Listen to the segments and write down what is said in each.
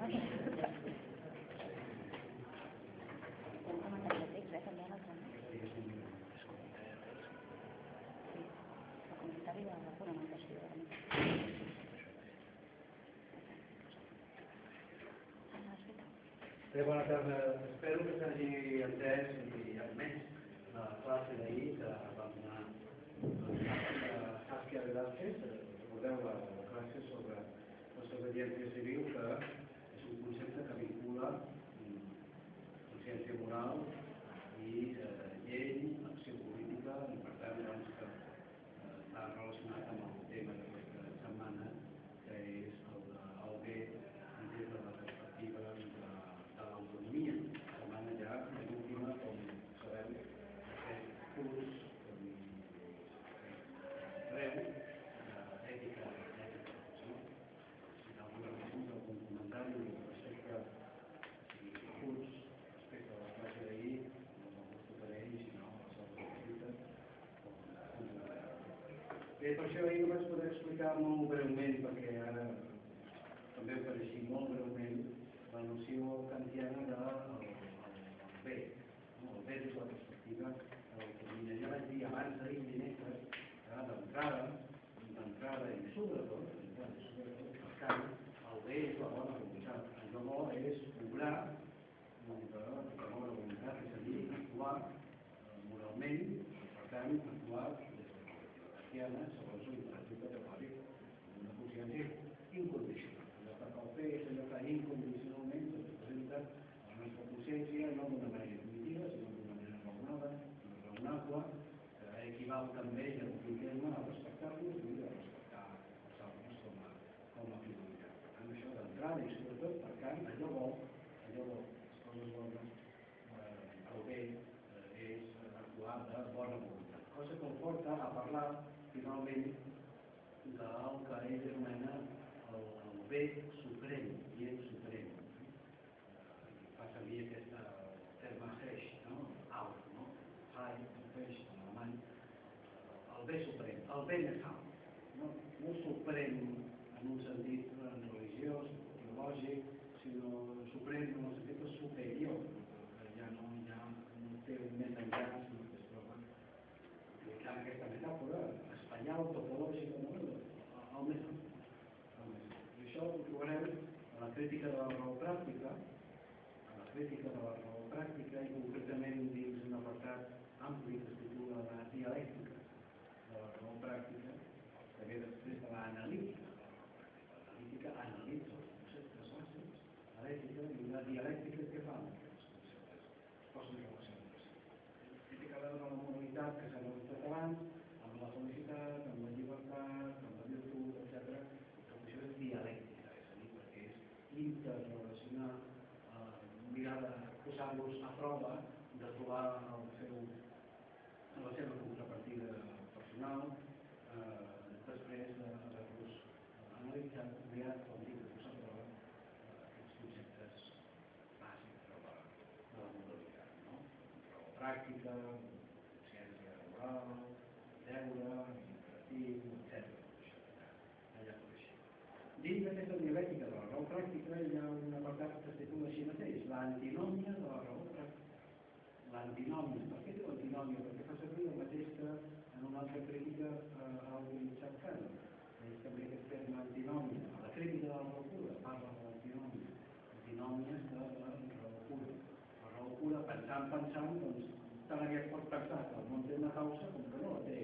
Bé, bona tarda. Espero que s'hagi entès i almenys la classe d'ahir que vam donar a Saskia Velázquez, recordeu la classe sobre la desobediència civil que que el tribunal italiana de bé, molt bé des de la perspectiva del que ja vaig dir abans d'ahir dimecres que d'entrada, d'entrada i sobretot, per tant, el bé és la bona voluntat. El bo és cobrar la bona voluntat, és a dir, actuar moralment, per tant, actuar des de les cristianes, crítica a credină au És també vrei să antinòmia. A La crítica de la locură, parla la dinomie. Dinomie de la locură. La locură, pensant, pensant, doncs, tant hagués pot pensar que el món té una causa com que no la té.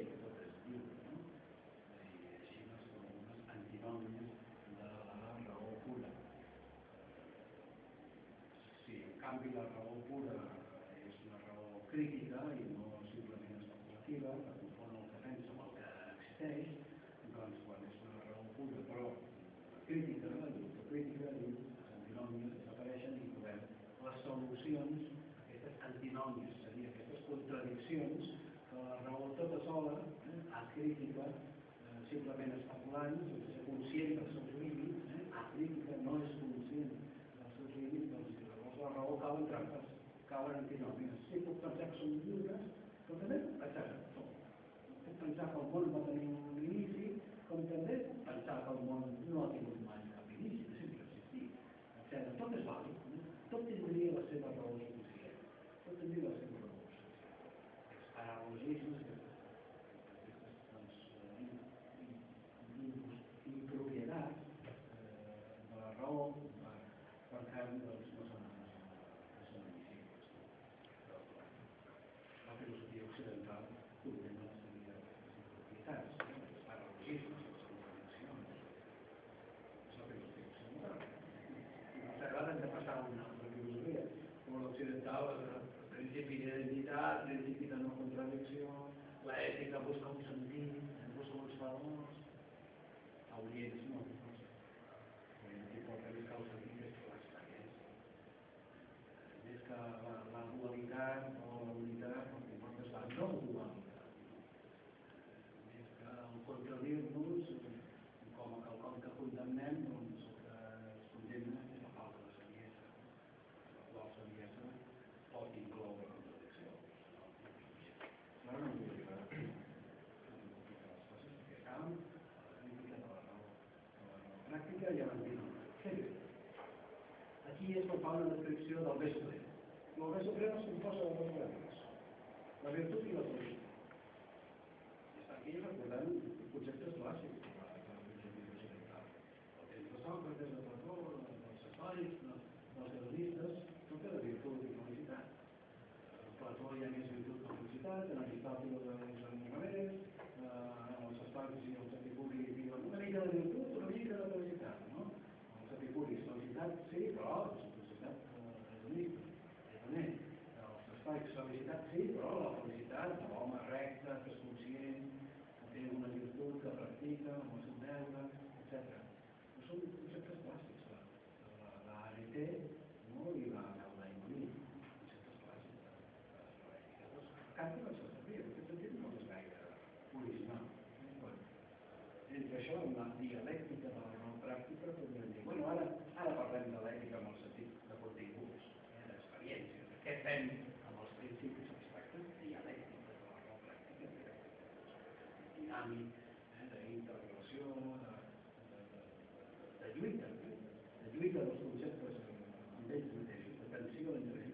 crítica de la llum, la crítica principalment principalment antinòmies apareixen i trobem les solucions aquestes antinòmies, és a dir, aquestes contradiccions que la raó tota sola, eh, crítica, eh, simplement especulant, sense ser conscient dels seus límits, eh, crítica no és conscient dels seus límits, doncs llavors la raó cau en trampes, cauen antinòmies. Sí, puc pensar que són lliures, però també puc pensar que no. Puc pensar que el món va tenir un inici, com també pensar que el món no ha tingut to my mamy, to tym mniej was chyba mało się dzieje. To tym mniej was del bé suprem. El bé suprem és un cosa de dos grans. La virtut i la força. Gracias. explica, explica los conceptos del siglo XX.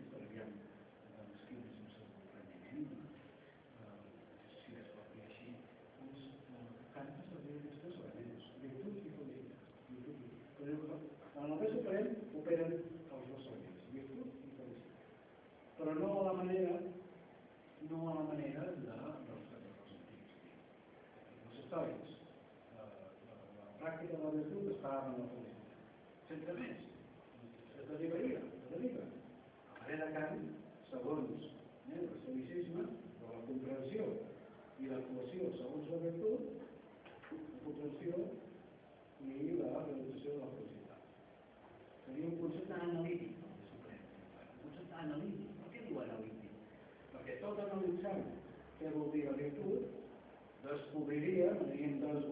descobriria entre els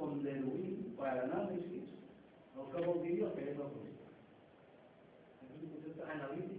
com deduir per anàlisis el que vol dir el que és la política. És un concepte analític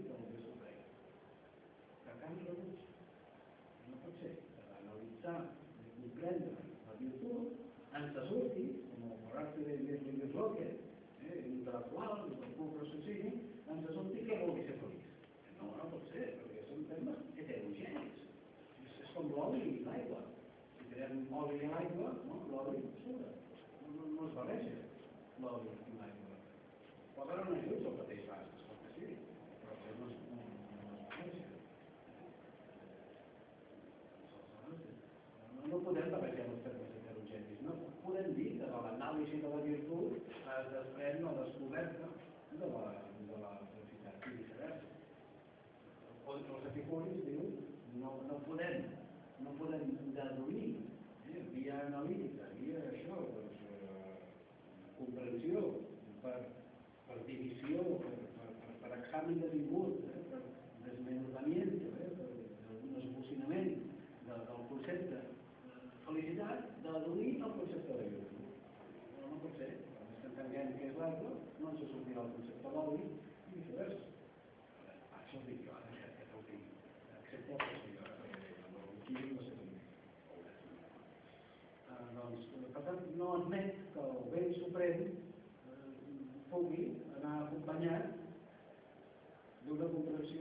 Poden anar junts al mateix banc, és clar que sí, però que no,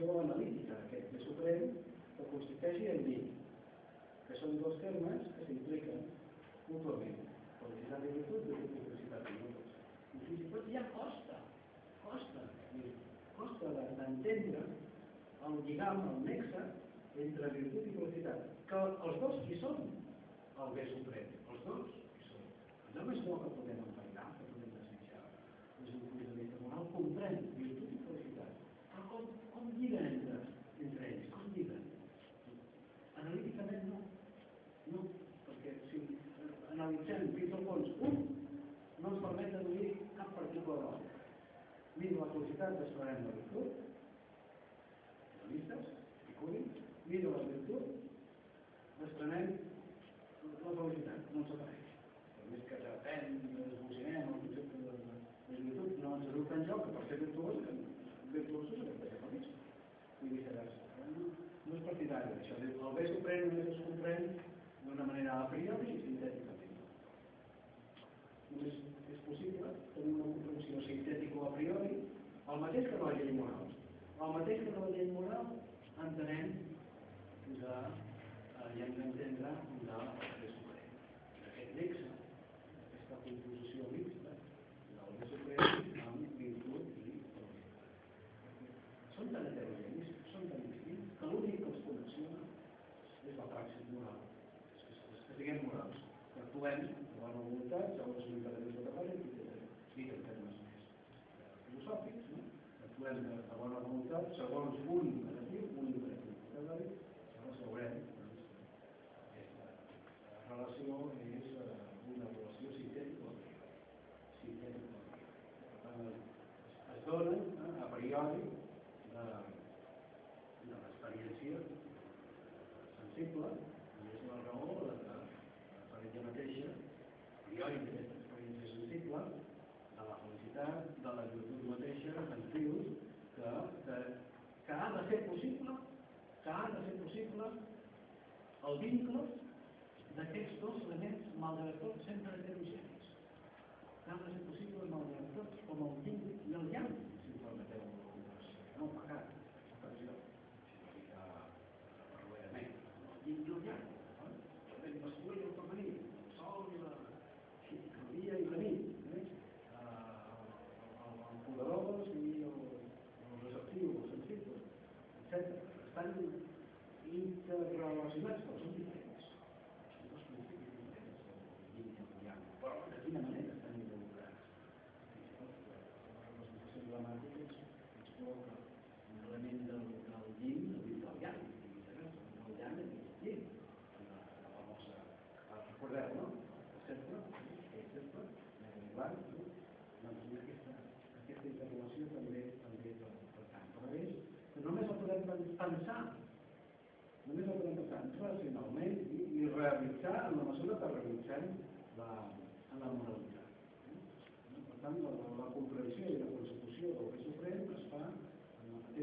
relació analítica d'aquest ple suprem que consisteixi en dir que són dos termes que s'impliquen mutuament, quantitat de virtut i multiplicitat de virtut. I fins i tot ja costa, costa, costa d'entendre el lligam, el nexe entre virtut i qualitat, que els dos hi són, el bé suprem, els dos hi són. Només no que podem entendre. període sintèticament. Només és possible tenir una comprensió sintètica a priori, el mateix que no la llei moral. El mateix que no la llei moral entenem de, eh, ja hem d'entendre de govern la voluntat, segons l'interès de treball, sí, en termes més filosòfics, no? actuem de la bona voluntat segons un imperatiu, un imperatiu categòric, segons veurem aquesta doncs, relació és eh, una relació sintètica sintètica. Per tant, es dona eh, a priori de, de l'experiència sensible, i és la raó possible el vincle d'aquests dos elements, malgrat tot sempre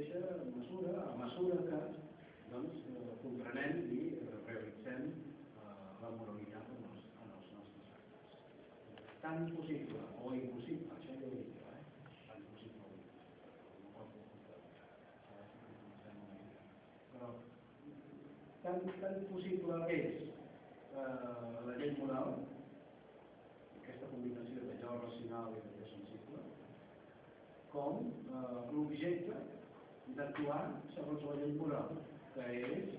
mateixa mesura, a mesura que doncs, comprenem i realitzem eh, la moralitat en els, en els nostres actes. Tan possible o impossible, això ja ho dic, eh? tan possible o impossible. Però tant, tan possible és eh, la llei moral, aquesta combinació de allò racional i d'allò sensible, com eh, l'objecte d'actuar segons la llei moral, que és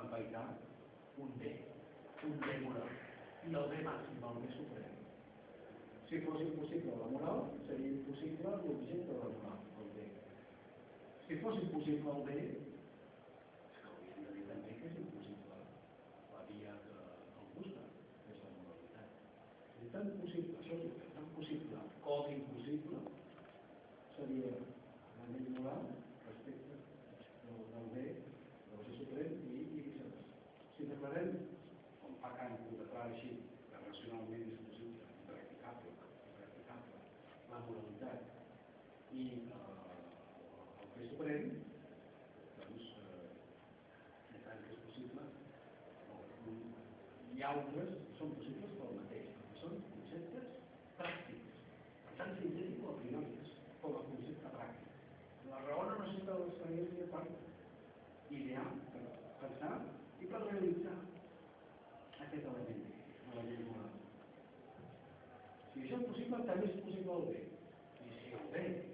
empaitar un bé, un bé moral, i el bé màxim, el bé suprem. Si fos impossible la moral, seria impossible l'objecte de la moral, el bé. Si fos impossible el bé, és que hauríem de dir també que és impossible la via que el busca, que és la moralitat. És tan possible, això és tan possible, com impossible स्वयं पण इल्या करता ती de इच्छा असे समजे Si yo pusimos, bé. I si de 19,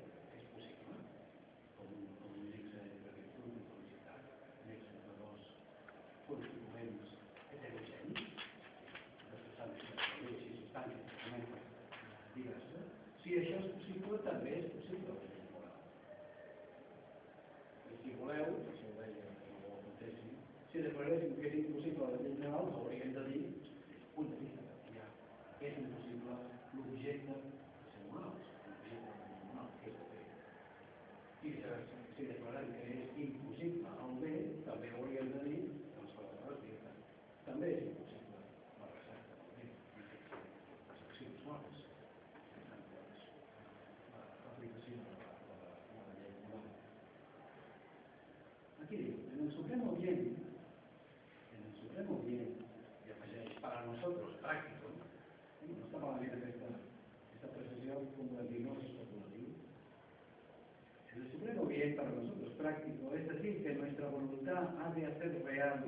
ha de hacer real.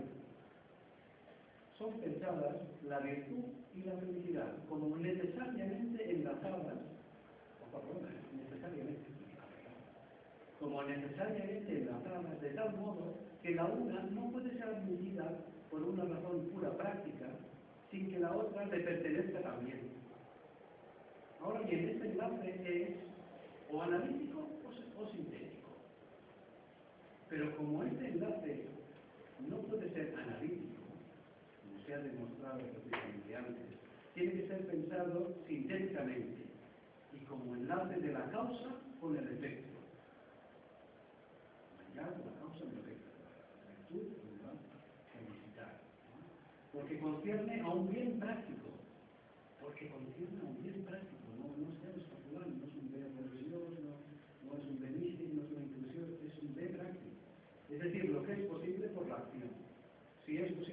Son pensadas la virtud y la felicidad como necesariamente enlazadas, o perdón, necesariamente, como necesariamente enlazadas de tal modo que la una no puede ser admitida por una razón pura práctica sin que la otra le pertenezca también. Ahora bien, este enlace es o analítico o, o sintético. Pero como este enlace no puede ser analítico, como se ha demostrado precisamente antes, tiene que ser pensado sintéticamente y como enlace de la causa con el efecto. La causa y el efecto. La virtud la felicidad. ¿no? Porque concierne a un bien práctico. Porque concierne a un bien Si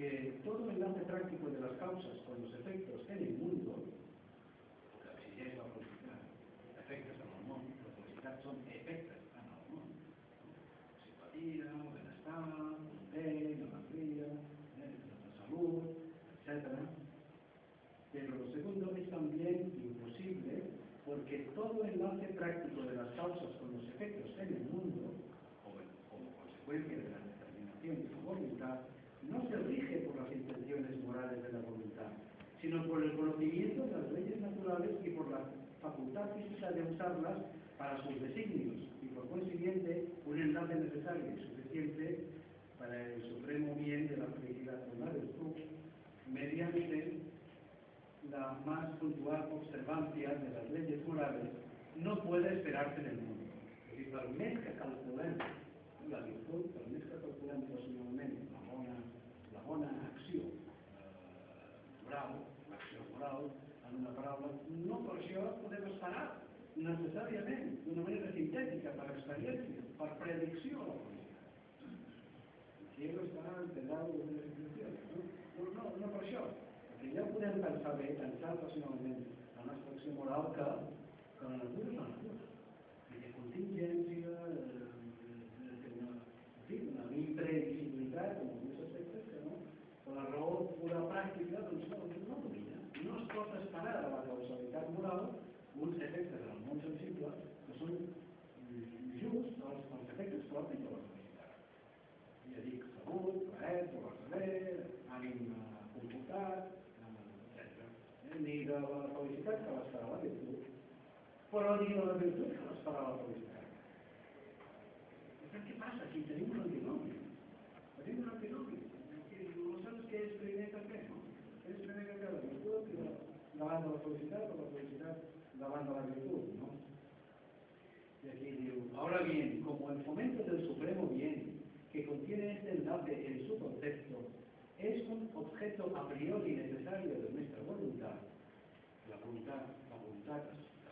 porque todo enlace práctico de las causas con los efectos en el mundo, la es la felicidad, efectos el hormón, la felicidad son efectos el hormón, simpatía, benestar, bien, alegría, la salud, etc. Pero lo segundo es también imposible porque todo enlace práctico de las causas con los efectos en el mundo, o bueno, como consecuencia de la determinación de la voluntad, no se rige por las intenciones morales de la voluntad, sino por el conocimiento de las leyes naturales y por la facultad física de usarlas para sus designios, y por consiguiente un enlace necesario y suficiente para el supremo bien de la felicidad virtud, mediante la más puntual observancia de las leyes morales, no puede esperarse en el mundo. A dir, per més que calculem la virtut, per més que calculem la bona, la bona esperar necessàriament, d'una manera sintètica, per experiència, per predicció. El cielo está integrado de una situación. No, no, no per això, perquè ja podem pensar bé, pensar racionalment la nostra acció moral que, que la natura és la natura. I de contingència, de, de una, en una imprevisibilitat en alguns aspectes que no, que la raó pura pràctica doncs no, no domina. No es pot esperar de la causalitat moral uns efectes en el món sensible que són just els, els efectes propis de la felicitat. Ja dic, salut, plaer, trobar saber, ànim comportat, ni de la felicitat que l'esperà la virtut, però ni de la virtut que l'esperà la felicitat. Per què passa? Aquí tenim un antinomi. Tenim un antinomi. Aleshores, què és primer que fer, no? Què és primer que fer? La virtut i la, davant de la felicitat o la felicitat davant de la virtut, no? Y aquí digo, ahora bien, como el fomento del supremo bien que contiene este enlace en su concepto es un objeto a priori necesario de nuestra voluntad, la voluntad, la voluntad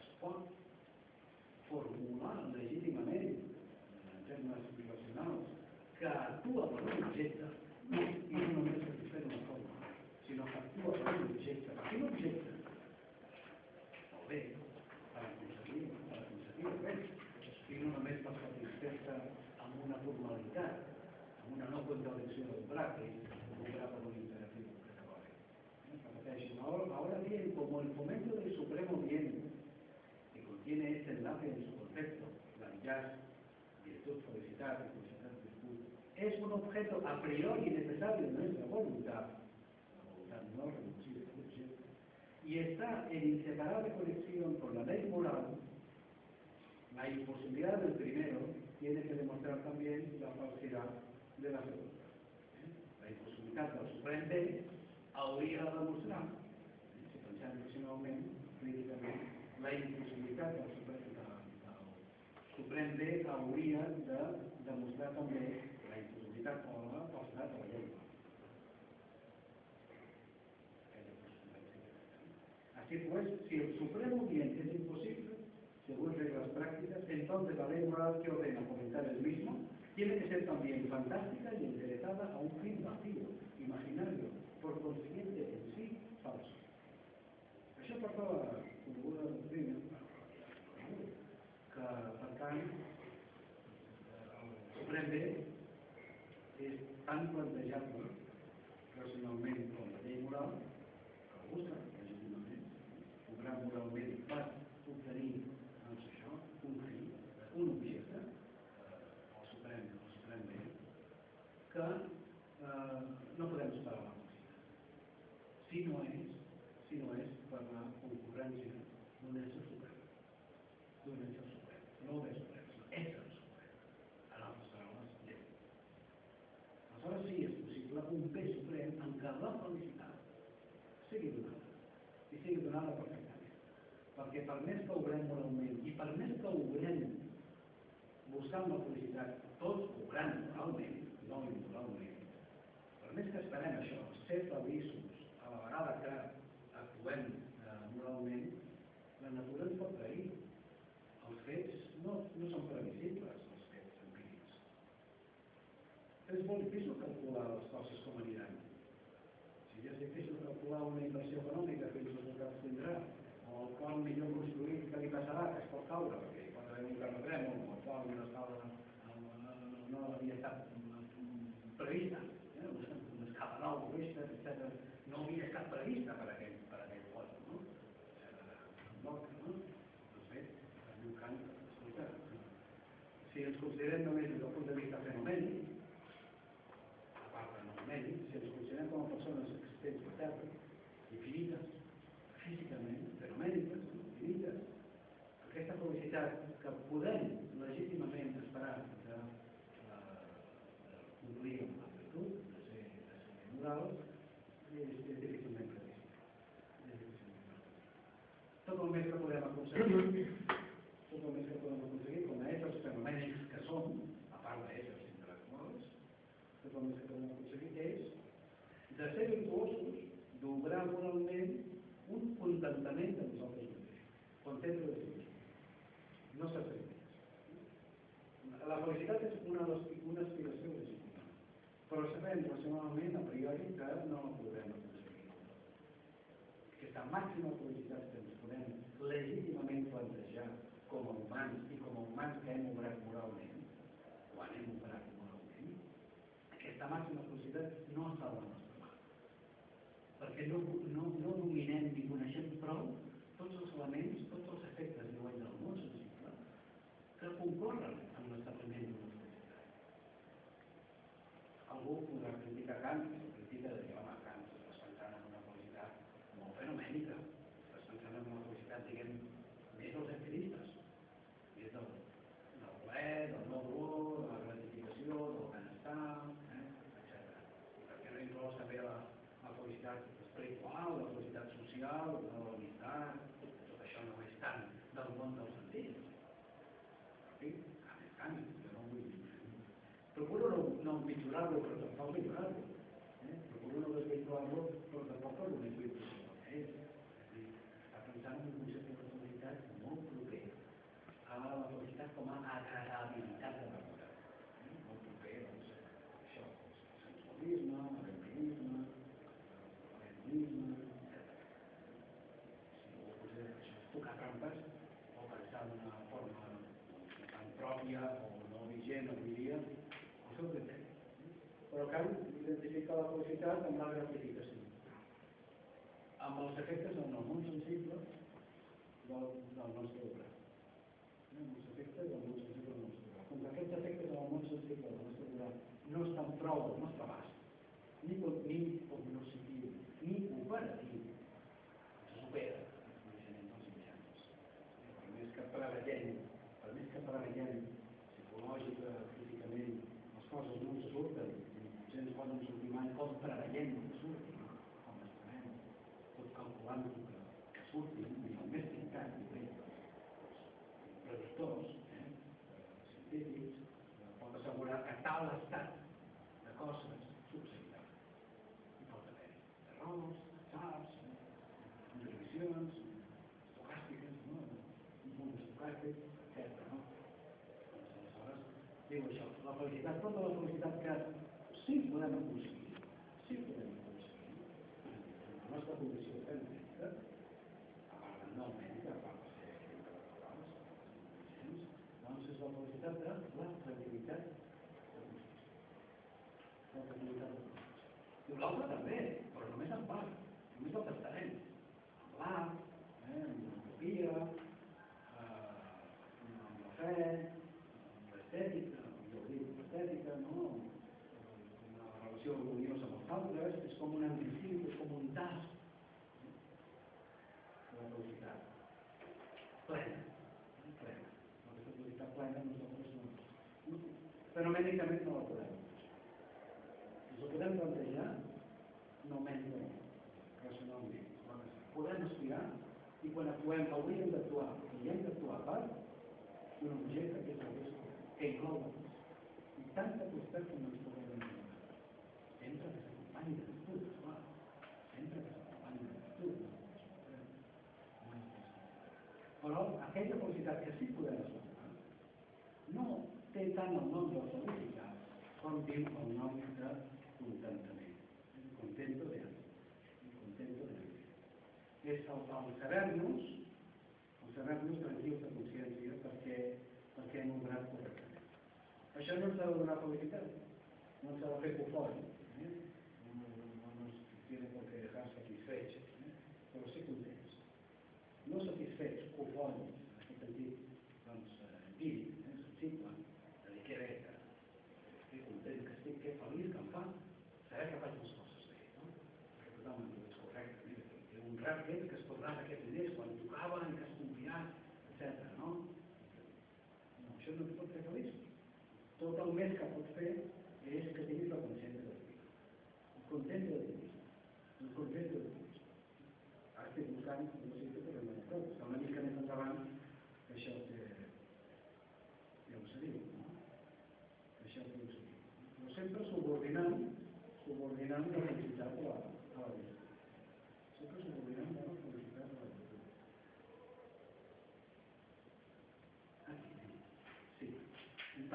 es pot formular legítimament en termes racionals que actua per un objecte i no només satisfer una forma, sinó que actua per un objecte. Quin objecte? El bé, per aconseguir, per aconseguir bé, i no només per satisfer-se amb una formalitat, amb una no contradicció del pràctic, nace en su concepto, la villar, virtud felicitar, virtud, es un objeto a priori necesario de nuestra voluntad, la voluntad no reducida, y está en inseparable conexión con la ley moral, la imposibilidad del primero tiene que demostrar también la falsedad de la segunda. La imposibilidad del sorprendente hauria de demostrar, si pensem que si no augment, críticament, la impossibilitat comprende teoria de demostrar també la impossibilitat o la falsedat de la. Así pues, si el Supremo bien es imposible, según reglas prácticas, entonces la ley moral que ordena comentar el mismo tiene que ser también fantástica y enderezada a un fin vacío, imaginario, por consiguiente en sí falso. Això portava àníkọ̀dà. sigui dura I sigui donada perfectament. Perquè per més que obrem moralment i per més que obrem buscant la felicitat, tots obrant moralment, no immoralment, per més que esperem això, ser feliços, maximum kuma a karabi daga náà Diu l'altre també, però només en part, només el tastarem. Amb l'art, eh, amb l'utopia, eh, amb la fe, amb l'estètica, amb l'estètica, no? una relació harmoniosa amb els altres, és com un anticip, és com un tast de la felicitat plena, plena. Aquesta felicitat plena nosaltres no, fenomènicament no la podem. Ens ho podem plantejar no menys racionalment. Podem aspirar quan actuem hauríem d'actuar i hem d'actuar per un objecte que risc, que inclou i tanta costat com ens podem imaginar. Sempre que s'acompanyi de virtut, clar. Sempre que s'acompanyi de virtut. Però aquella felicitat que sí podem assolir no té tant el nom de felicitat com diu el nom de contentament. Contento de contento de És el saber-nos, el saber-nos tranquils de consciència perquè, perquè hem obrat correctament. Això no ens ha de donar felicitat, no ens ha de fer cofoi,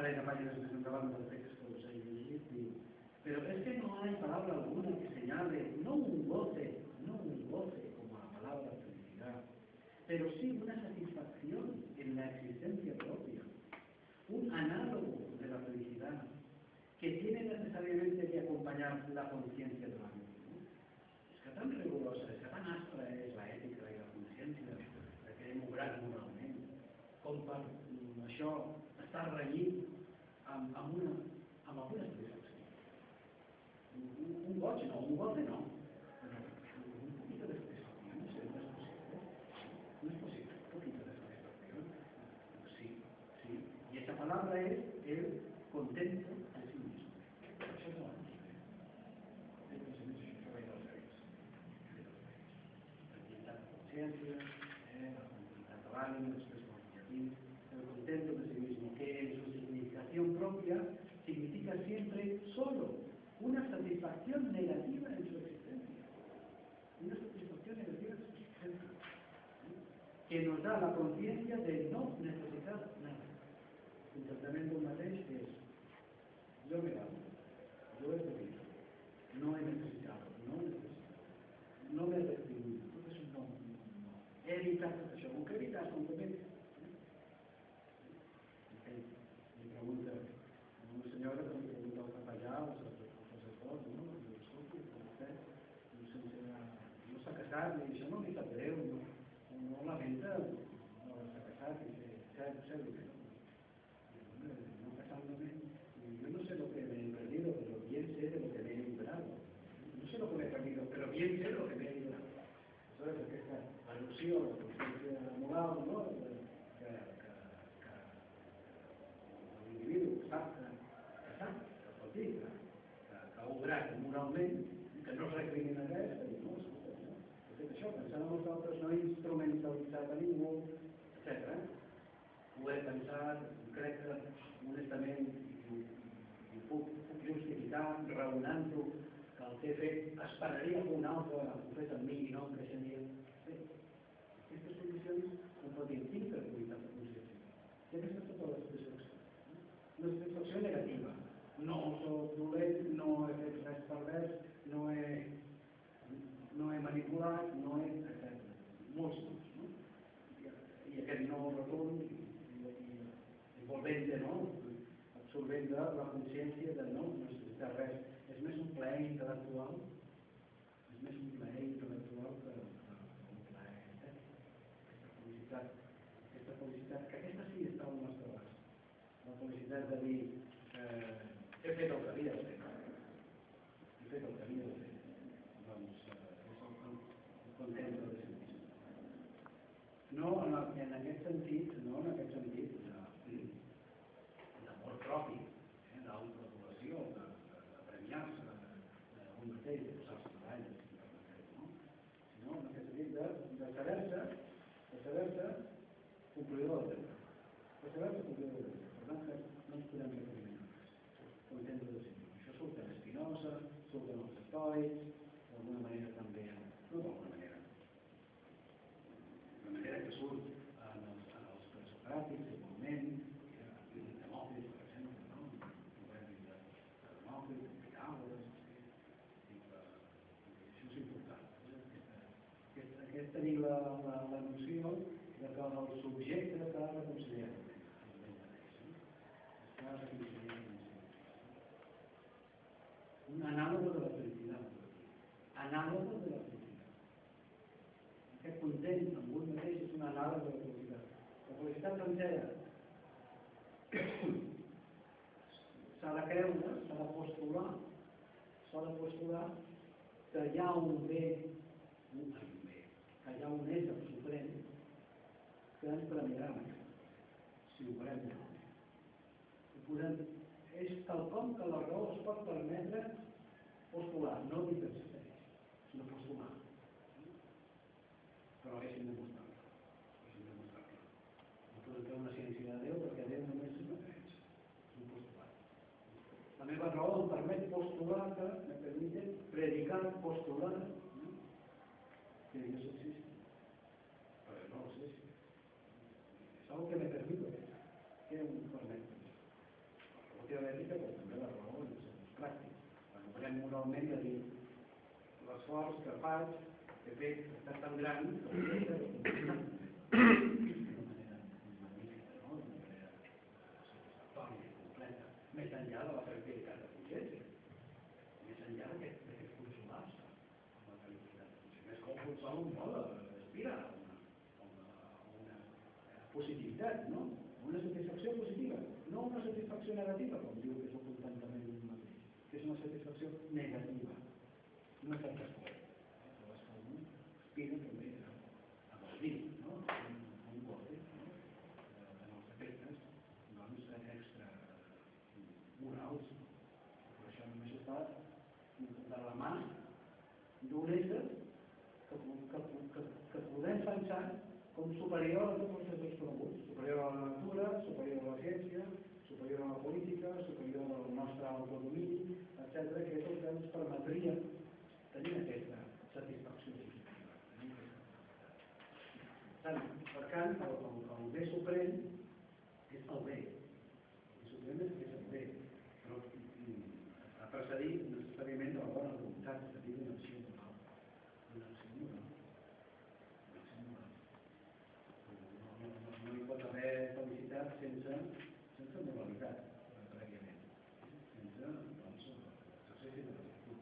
Un parell de pàgines més endavant del text que us he llegit diu pero es que no hay palabra alguna que señale no un goce, no un goce como la palabra felicidad, pero sí una satisfacción en la existencia propia, un análogo de la felicidad, que tiene necesariamente que acompanyar la consciència de la vida. És que tan rigorosa, és que tan aspra és la ètica i la consciència de que hem obrat moralment, com mm, això estar renyit amb, amb, una, amb alguna satisfacció. Un, un, un goig no, una satisfacción negativa en su existencia. Una satisfacción negativa en su existencia. Que nos da la conciencia de no necesitar nada. El tratamiento del mateix és yo me amo, raonant-ho que el he fet esperaria que un altre ho fes amb mi i no em creixeria. Aquestes condicions ho pot dir intercomunitat de consciència. I aquesta és tota la satisfacció. Una satisfacció negativa. No soc dolent, no he fet res pervers, no he, no he manipulat, no he... etc. Molts noms, no? I aquest nou retorn i, i, i, i volvent no? absorbent de la consciència de no, no necessitar res. És més un plaer intel·lectual, és més un plaer intel·lectual que, que, que un plaer estètic. Aquesta felicitat, aquesta felicitat, que aquesta sí està al nostre abast. La felicitat de dir, eh, he fet el que havia de fer, he fet el que havia de fer. Doncs eh, és el, el, el content de sentir. No en, el, en aquest sentit, no en aquest sentit de, d'amor propi, eh, d'autoadoració, de, de, de premiar-se un mateix, de posar-se medalles, si em permeteu, no? sinó en aquest sentit de, de saber-se, de saber-se complidor del deure. De saber-se complidor del deure. Per tant, que no ens podem recriminar res. Content de decidir. Això surt en Espinosa, surt estoics, d'alguna manera també, no d'alguna manera, de manera que surt en els, no? Un premi de, de Demòcrates, de Pitàgores, i que, i això és important. Aquesta, aquesta, aquest tenir la, la, la noció de que el subjecte està reconciliat amb ell. No? La. Anàlogo de la felicitat. Aquest content amb un mateix és un anàleg de la felicitat. La felicitat sencera s'ha de creure, s'ha de postular, s'ha de postular que hi ha un bé, un, bé, que hi ha un ésser suprem que ens premiarà si ho farem bé. Ho podem, és quelcom que la raó es pot permetre postular, no dir que existeix, sinó postular. Però és indemostrable. És indemostrable. No podem fer una ciència de Déu perquè Déu només és una creença. És un postulat. La meva raó em que, me permite predicar, postular, que Dios existe. Pero no sé es algo que me permite. ¿Qué me permite? La relativa ètica, però també la raó en els sentit pràctic. Quan ho farem moralment de l'esforç que faig, que ha estat tan gran que ho he de compensar. D'una manera magnífica, no? D'una manera satisfactòria, completa, més enllà de la tranquil·litat de consciència, més enllà d'aquest consolar-se amb la tranquil·litat de consciència. Més com consol un vol aspira a una, a una, a una positivitat, no? Una satisfacció positiva, no una satisfacció negativa, com diu que és el contentament d'un mateix, que és una satisfacció negativa, no és el que es pot. Aspira també a, gaudir, no? Un, un gode, no? Eh, en els efectes, doncs, extra morals. Però això només està de la mà d'un ésser que, que, que, que podem pensar com superior a tots els éssers coneguts, superior a la natura, superior a la ciència, superior a la política, superior al nostre autodomini, etc., que és el que ens permetria tenir aquesta satisfacció positiva. Tenir aquesta tant, per tant, el, el, el bé suprem és el bé. El suprem és, és el bé, però ha precedit necessàriament de la bona voluntat, és a dir, una acció moral. Una acció moral. Una acció moral. No, no, no, no hi pot haver felicitat sense, sense moralitat, prèviament. Sense, doncs, l'exercici de la virtut.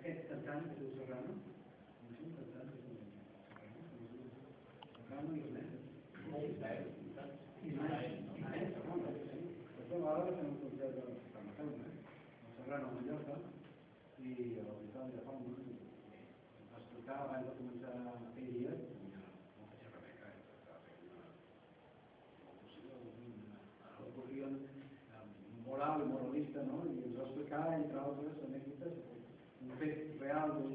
Aquest cantant que es diu Serrano, no és un cantant que es diu Serrano, Serrano i Ismael. Ismael. Ismael, no? Ismael, Serrano, sí. Després a vegades fem un concert de Fermateu, eh? Serrano a Mallorca i el Vital de Palma i va explicar abans de començar a una locució moral i moralista, no? I ens va explicar, entre altres anècdotes, un fet real d'un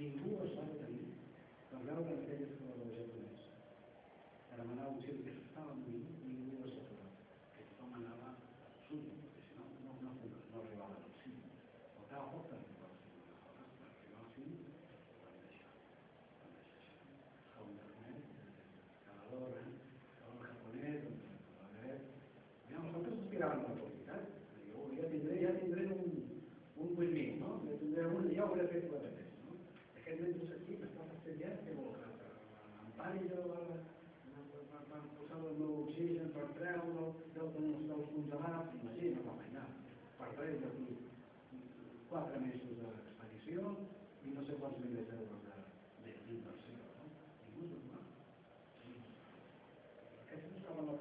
ningú es va tenir per veure aquelles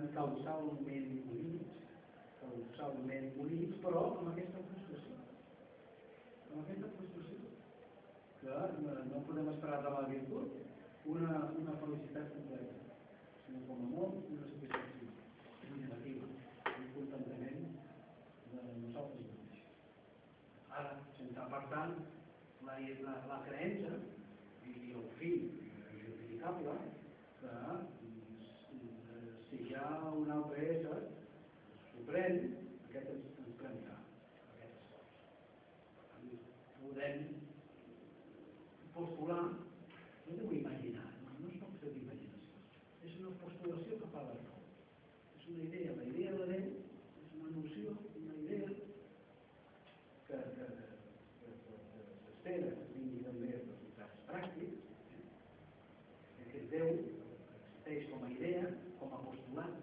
estan causalment units, causalment units, però amb aquesta frustració. Amb aquesta frustració. Que no, no podem esperar de la virtut una, una felicitat completa, sinó com a molt una satisfacció, negativa, un contentament de nosaltres mateixos. Ara, sense per tant, la, la, la creença maneira de haver resultados prácticos, quer dizer, eu uma ideia, uma postulante,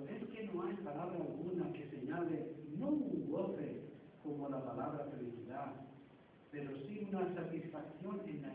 Pero es que no hay palabra alguna que señale no un goce como la palabra felicidad, pero sí una satisfacción en la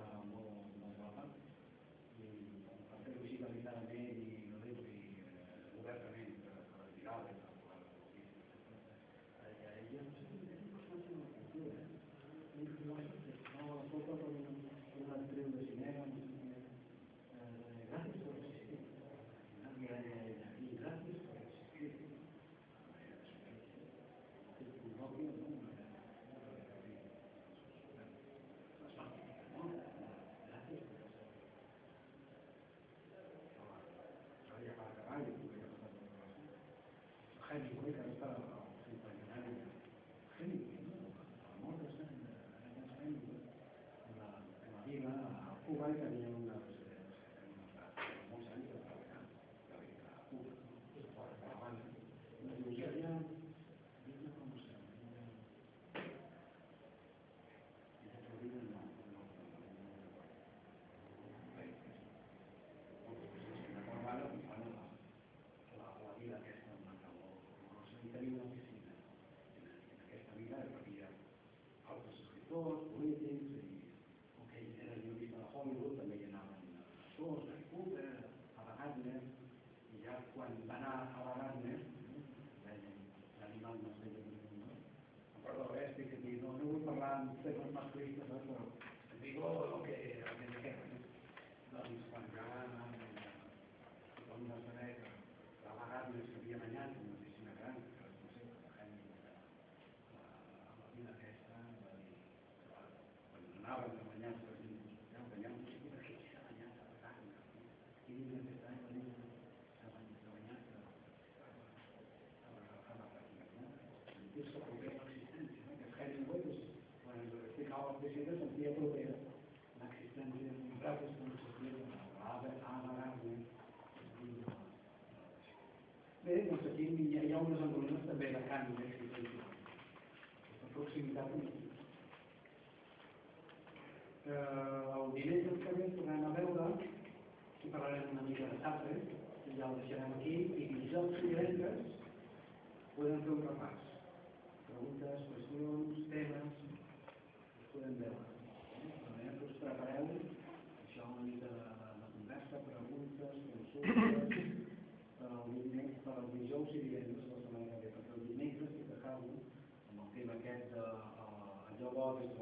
um, segment más triste, pero digo lo que a mí me queda, la hispangana, la combinación, la bajada, lo que había mañana, la proximitat política. Eh, el divendres que ve tornem a veure i parlarem una mica de Sartre, ja ho deixarem aquí, i dijous i divendres podem fer un repàs. cose